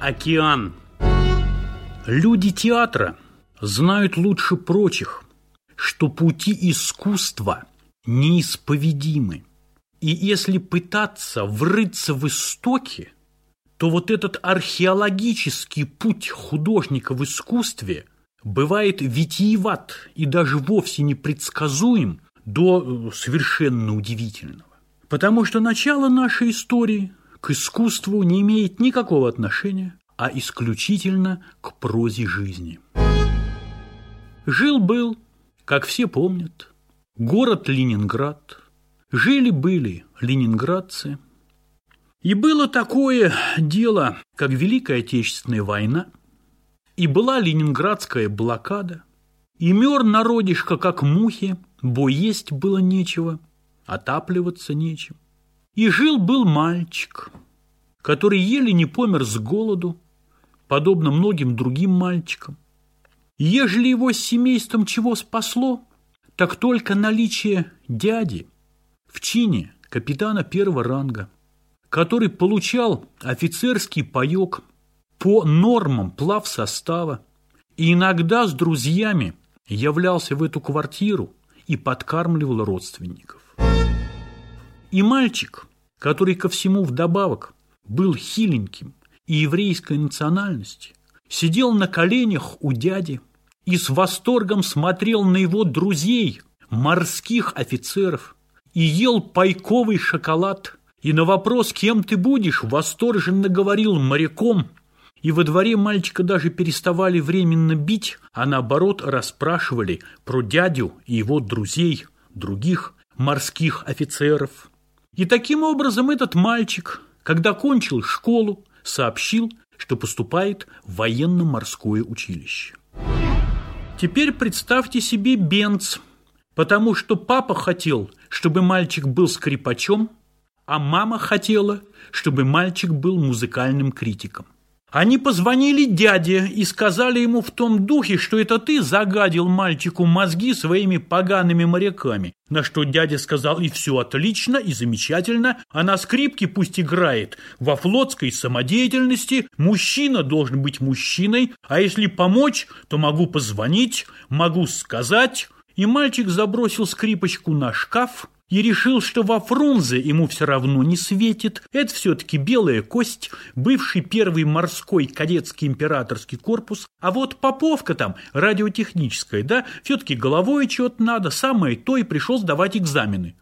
Океан. Люди театра знают лучше прочих, что пути искусства неисповедимы. И если пытаться врыться в истоки, то вот этот археологический путь художника в искусстве бывает витиеват и даже вовсе непредсказуем до э, совершенно удивительного. Потому что начало нашей истории к искусству не имеет никакого отношения, а исключительно к прозе жизни. Жил-был, как все помнят, город Ленинград. Жили-были ленинградцы. И было такое дело, как Великая Отечественная война, и была ленинградская блокада, и мер народишко, как мухи, бо есть было нечего, отапливаться нечем. И жил-был мальчик, который еле не помер с голоду, подобно многим другим мальчикам. Ежели его с семейством чего спасло, так только наличие дяди в чине капитана первого ранга, который получал офицерский паек по нормам плав состава и иногда с друзьями являлся в эту квартиру и подкармливал родственников. И мальчик, который ко всему вдобавок был хиленьким и еврейской национальности, сидел на коленях у дяди и с восторгом смотрел на его друзей, морских офицеров, и ел пайковый шоколад, и на вопрос, кем ты будешь, восторженно говорил моряком, и во дворе мальчика даже переставали временно бить, а наоборот расспрашивали про дядю и его друзей, других морских офицеров. И таким образом этот мальчик, когда кончил школу, сообщил, что поступает в военно-морское училище. Теперь представьте себе Бенц, потому что папа хотел, чтобы мальчик был скрипачом, а мама хотела, чтобы мальчик был музыкальным критиком. Они позвонили дяде и сказали ему в том духе, что это ты загадил мальчику мозги своими погаными моряками. На что дядя сказал, и все отлично, и замечательно, а на скрипке пусть играет. Во флотской самодеятельности мужчина должен быть мужчиной, а если помочь, то могу позвонить, могу сказать. И мальчик забросил скрипочку на шкаф, и решил, что во Фрунзе ему все равно не светит. Это все-таки белая кость, бывший первый морской кадетский императорский корпус. А вот Поповка там, радиотехническая, да, все-таки головой что-то надо, самое то и пришел сдавать экзамены.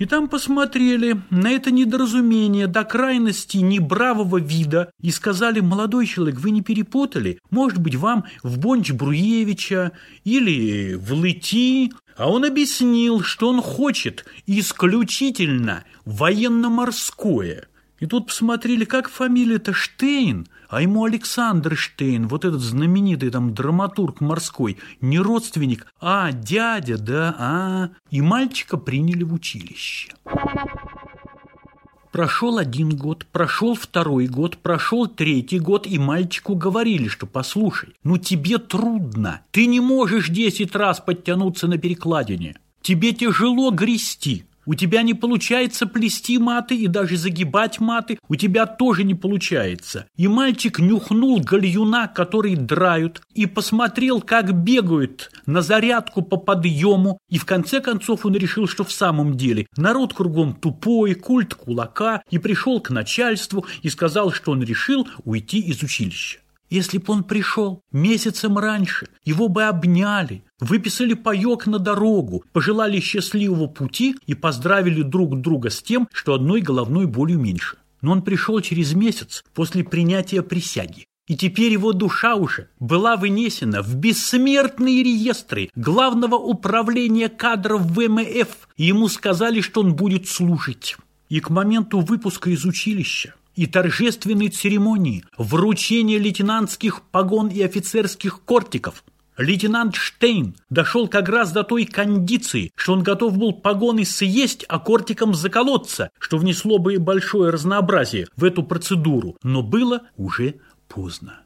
И там посмотрели на это недоразумение до крайности небравого вида и сказали, молодой человек, вы не перепутали? Может быть, вам в Бонч Бруевича или в ЛЭТИ? А он объяснил, что он хочет исключительно военно-морское. И тут посмотрели, как фамилия-то Штейн – а ему Александр Штейн, вот этот знаменитый там драматург морской, не родственник, а дядя, да, а. И мальчика приняли в училище. Прошел один год, прошел второй год, прошел третий год, и мальчику говорили, что послушай, ну тебе трудно, ты не можешь десять раз подтянуться на перекладине, тебе тяжело грести, у тебя не получается плести маты и даже загибать маты, у тебя тоже не получается. И мальчик нюхнул гальюна, который драют, и посмотрел, как бегают на зарядку по подъему, и в конце концов он решил, что в самом деле народ кругом тупой, культ кулака, и пришел к начальству и сказал, что он решил уйти из училища. Если б он пришел месяцем раньше, его бы обняли, выписали паек на дорогу, пожелали счастливого пути и поздравили друг друга с тем, что одной головной болью меньше. Но он пришел через месяц после принятия присяги. И теперь его душа уже была вынесена в бессмертные реестры Главного управления кадров ВМФ, и ему сказали, что он будет служить. И к моменту выпуска из училища и торжественной церемонии вручения лейтенантских погон и офицерских кортиков. Лейтенант Штейн дошел как раз до той кондиции, что он готов был погоны съесть, а кортиком заколоться, что внесло бы большое разнообразие в эту процедуру, но было уже поздно.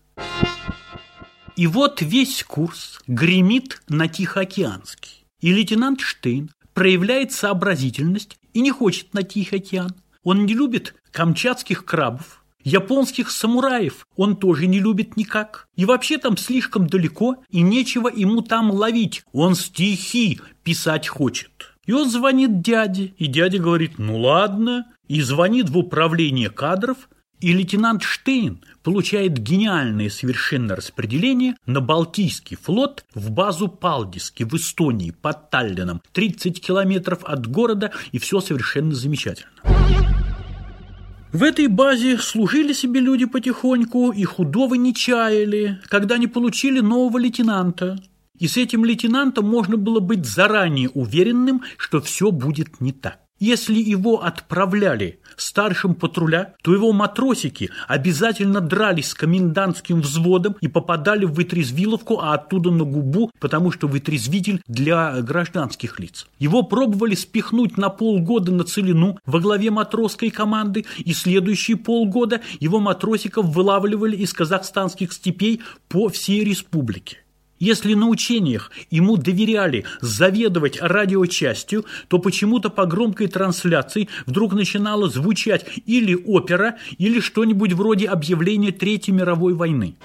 И вот весь курс гремит на Тихоокеанский. И лейтенант Штейн проявляет сообразительность и не хочет на Тихий океан. Он не любит камчатских крабов Японских самураев он тоже не любит никак. И вообще там слишком далеко, и нечего ему там ловить. Он стихи писать хочет. И он звонит дяде, и дядя говорит, ну ладно, и звонит в управление кадров, и лейтенант Штейн получает гениальное совершенно распределение на Балтийский флот в базу Палдиски в Эстонии под Таллином, 30 километров от города, и все совершенно замечательно. В этой базе служили себе люди потихоньку и худого не чаяли, когда не получили нового лейтенанта. И с этим лейтенантом можно было быть заранее уверенным, что все будет не так. Если его отправляли старшим патруля, то его матросики обязательно дрались с комендантским взводом и попадали в вытрезвиловку, а оттуда на губу, потому что вытрезвитель для гражданских лиц. Его пробовали спихнуть на полгода на целину во главе матросской команды, и следующие полгода его матросиков вылавливали из казахстанских степей по всей республике. Если на учениях ему доверяли заведовать радиочастью, то почему-то по громкой трансляции вдруг начинало звучать или опера, или что-нибудь вроде объявления Третьей мировой войны.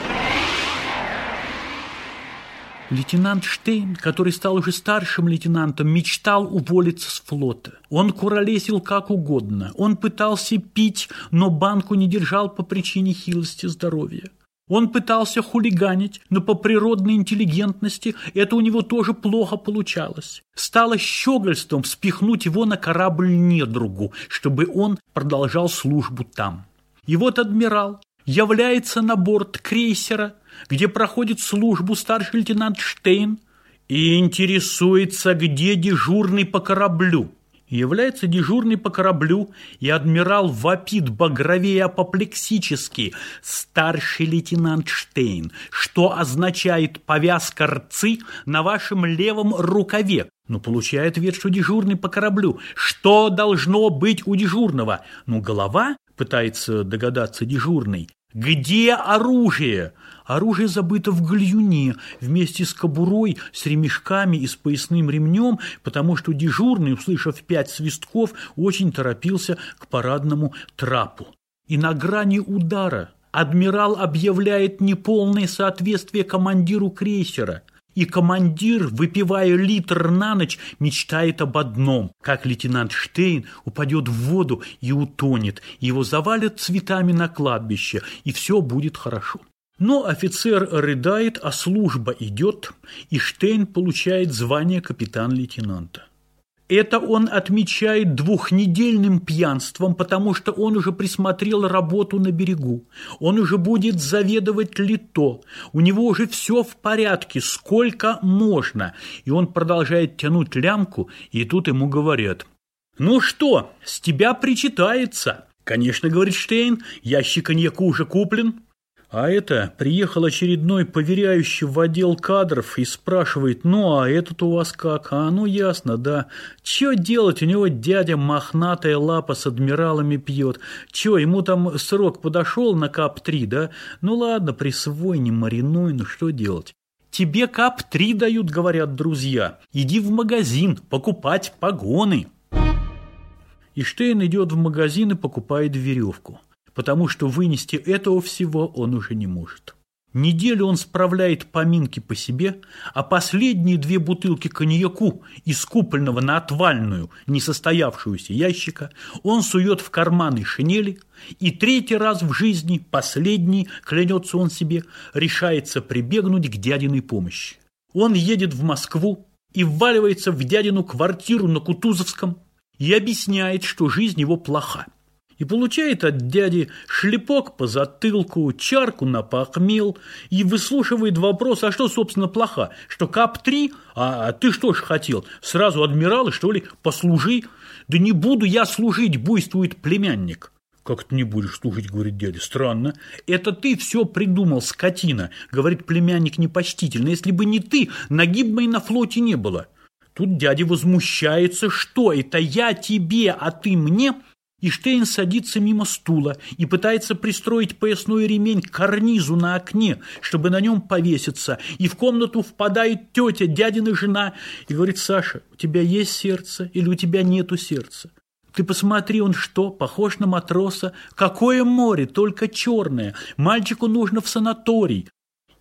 Лейтенант Штейн, который стал уже старшим лейтенантом, мечтал уволиться с флота. Он куролесил как угодно. Он пытался пить, но банку не держал по причине хилости здоровья. Он пытался хулиганить, но по природной интеллигентности это у него тоже плохо получалось. Стало щегольством спихнуть его на корабль недругу, чтобы он продолжал службу там. И вот адмирал является на борт крейсера, где проходит службу старший лейтенант Штейн, и интересуется, где дежурный по кораблю является дежурный по кораблю, и адмирал вопит багровее апоплексически «Старший лейтенант Штейн, что означает повязка рцы на вашем левом рукаве?» Ну, получает ответ, что дежурный по кораблю. Что должно быть у дежурного? Ну, голова, пытается догадаться дежурный. Где оружие? Оружие забыто в гальюне вместе с кобурой, с ремешками и с поясным ремнем, потому что дежурный, услышав пять свистков, очень торопился к парадному трапу. И на грани удара адмирал объявляет неполное соответствие командиру крейсера – и командир, выпивая литр на ночь, мечтает об одном, как лейтенант Штейн упадет в воду и утонет, его завалят цветами на кладбище, и все будет хорошо. Но офицер рыдает, а служба идет, и Штейн получает звание капитан-лейтенанта. Это он отмечает двухнедельным пьянством, потому что он уже присмотрел работу на берегу. Он уже будет заведовать лито. У него уже все в порядке, сколько можно. И он продолжает тянуть лямку, и тут ему говорят. «Ну что, с тебя причитается?» «Конечно, — говорит Штейн, — ящик коньяку уже куплен». А это приехал очередной поверяющий в отдел кадров и спрашивает, ну а этот у вас как? А ну ясно, да. Че делать? У него дядя мохнатая лапа с адмиралами пьет. Че, ему там срок подошел на КАП-3, да? Ну ладно, присвой, не маринуй, ну что делать? Тебе КАП-3 дают, говорят друзья. Иди в магазин покупать погоны. И Штейн идет в магазин и покупает веревку потому что вынести этого всего он уже не может. Неделю он справляет поминки по себе, а последние две бутылки коньяку из купольного на отвальную, несостоявшуюся ящика, он сует в карманы шинели, и третий раз в жизни, последний, клянется он себе, решается прибегнуть к дядиной помощи. Он едет в Москву и вваливается в дядину квартиру на Кутузовском и объясняет, что жизнь его плоха и получает от дяди шлепок по затылку, чарку на похмел и выслушивает вопрос, а что, собственно, плохо? Что КАП-3? А, а ты что ж хотел? Сразу адмиралы, что ли? Послужи? Да не буду я служить, буйствует племянник. «Как ты не будешь служить?» – говорит дядя. «Странно. Это ты все придумал, скотина!» – говорит племянник непочтительно. «Если бы не ты, ноги бы на флоте не было». Тут дядя возмущается. «Что это я тебе, а ты мне?» И Штейн садится мимо стула и пытается пристроить поясной ремень к карнизу на окне, чтобы на нем повеситься. И в комнату впадает тетя, дядина жена, и говорит, Саша, у тебя есть сердце или у тебя нету сердца? Ты посмотри, он что, похож на матроса? Какое море, только черное. Мальчику нужно в санаторий.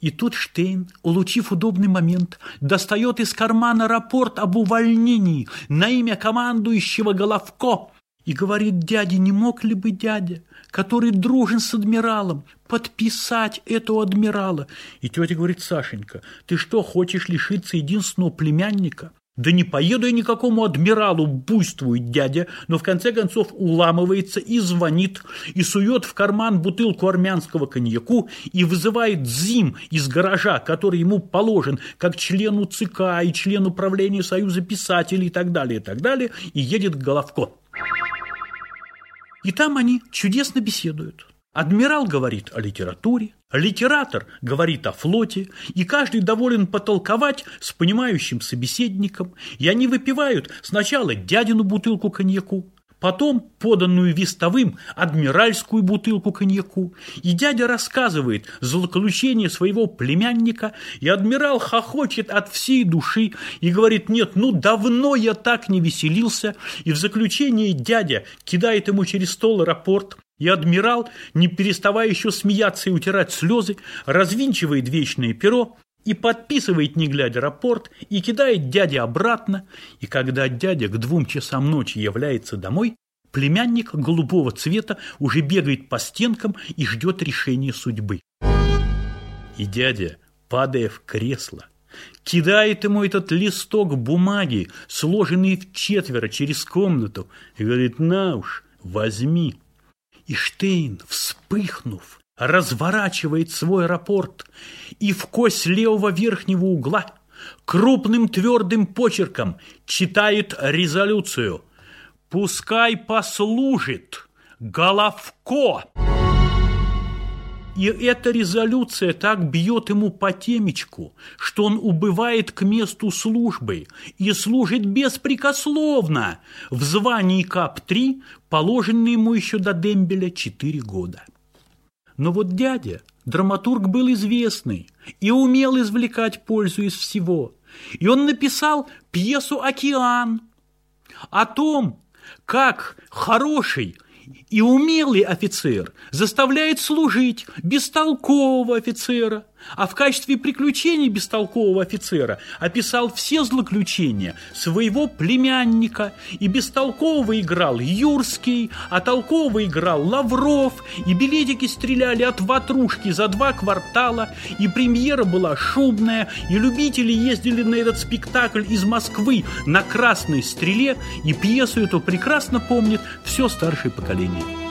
И тут Штейн, улучив удобный момент, достает из кармана рапорт об увольнении на имя командующего Головко и говорит дяде, не мог ли бы дядя, который дружен с адмиралом, подписать этого адмирала. И тетя говорит, Сашенька, ты что, хочешь лишиться единственного племянника? Да не поеду я никакому адмиралу, буйствует дядя, но в конце концов уламывается и звонит, и сует в карман бутылку армянского коньяку и вызывает Зим из гаража, который ему положен, как члену ЦК и члену правления Союза писателей и так далее, и так далее, и едет к Головко. И там они чудесно беседуют. Адмирал говорит о литературе, литератор говорит о флоте, и каждый доволен потолковать с понимающим собеседником, и они выпивают сначала дядину бутылку коньяку, потом поданную вестовым адмиральскую бутылку коньяку, и дядя рассказывает злоключение своего племянника, и адмирал хохочет от всей души и говорит, нет, ну давно я так не веселился, и в заключение дядя кидает ему через стол рапорт, и адмирал, не переставая еще смеяться и утирать слезы, развинчивает вечное перо и подписывает, не глядя, рапорт, и кидает дяде обратно, и когда дядя к двум часам ночи является домой, племянник голубого цвета уже бегает по стенкам и ждет решения судьбы. И дядя, падая в кресло, кидает ему этот листок бумаги, сложенный в четверо через комнату, и говорит, на уж, возьми. И Штейн, вспыхнув, разворачивает свой рапорт и в кость левого верхнего угла крупным твердым почерком читает резолюцию «Пускай послужит Головко!» И эта резолюция так бьет ему по темечку, что он убывает к месту службы и служит беспрекословно в звании КАП-3, положенный ему еще до дембеля 4 года. Но вот дядя, драматург был известный и умел извлекать пользу из всего. И он написал пьесу «Океан» о том, как хороший и умелый офицер заставляет служить бестолкового офицера, а в качестве приключений бестолкового офицера описал все злоключения своего племянника, и бестолкового играл Юрский, а толкового играл Лавров, и билетики стреляли от ватрушки за два квартала, и премьера была шубная, и любители ездили на этот спектакль из Москвы на «Красной стреле», и пьесу эту прекрасно помнит все старшее поколение.